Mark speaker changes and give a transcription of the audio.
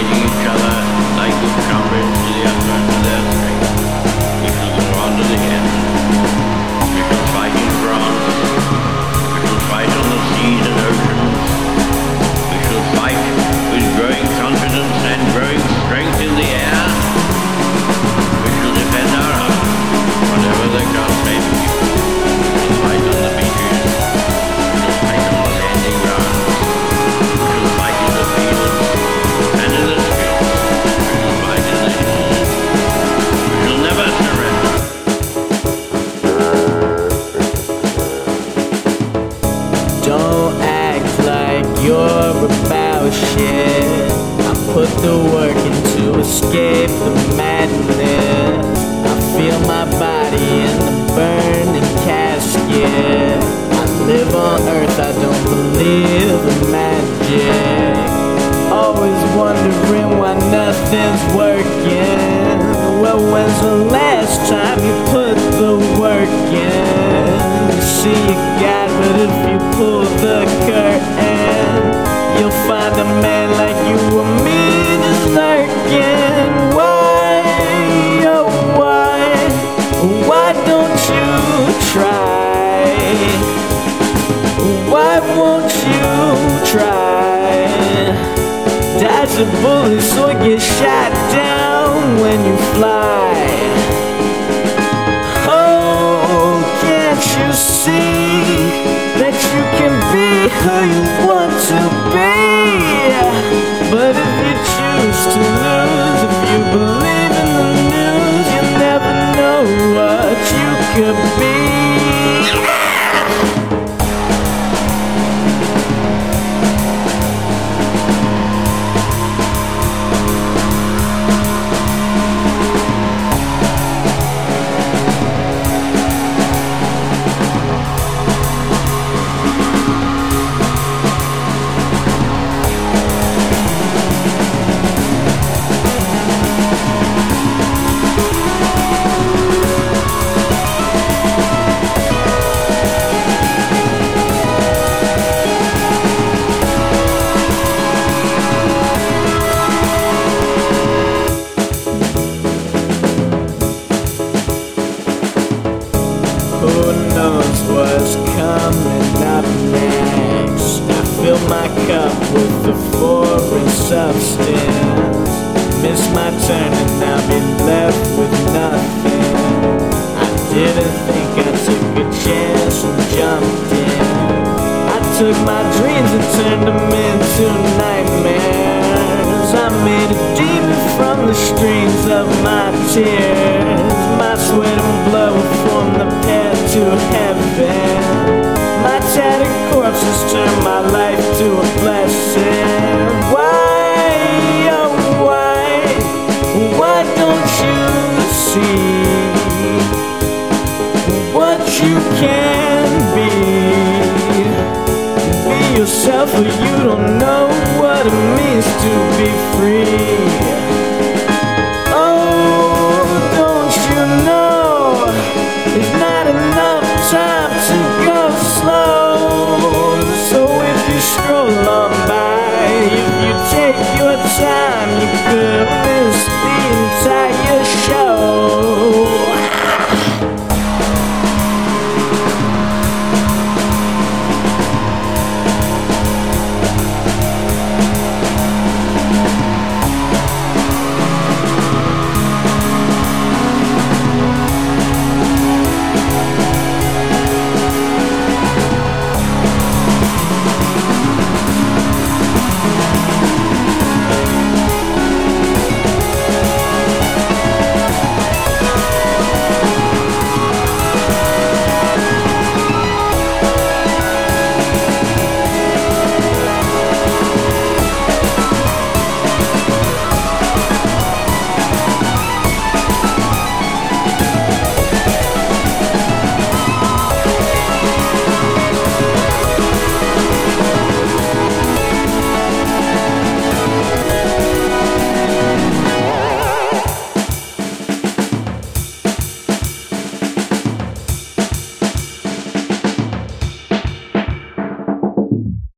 Speaker 1: each other.
Speaker 2: The working to escape the madness. I feel my body in the burning casket. I live on earth, I don't believe in magic. Always wondering why nothing's working. Well, when's the last time you put the work in? You see you got, but if you pull the curtain, you'll find a man like you. Why won't you try? Dodge a bullet so you get shot down when you fly. Who knows what's coming up next? I fill my cup with the foreign substance. Miss my turn and I'll be left with nothing. I didn't think I took a chance and jumped in. I took my dreams and turned them into nightmares. I made a demon from the streams of my tears. you can be. Be yourself, or you don't know what it means to be free. Oh, don't you know it's not enough time to go slow? So if you stroll on by, if you take your time.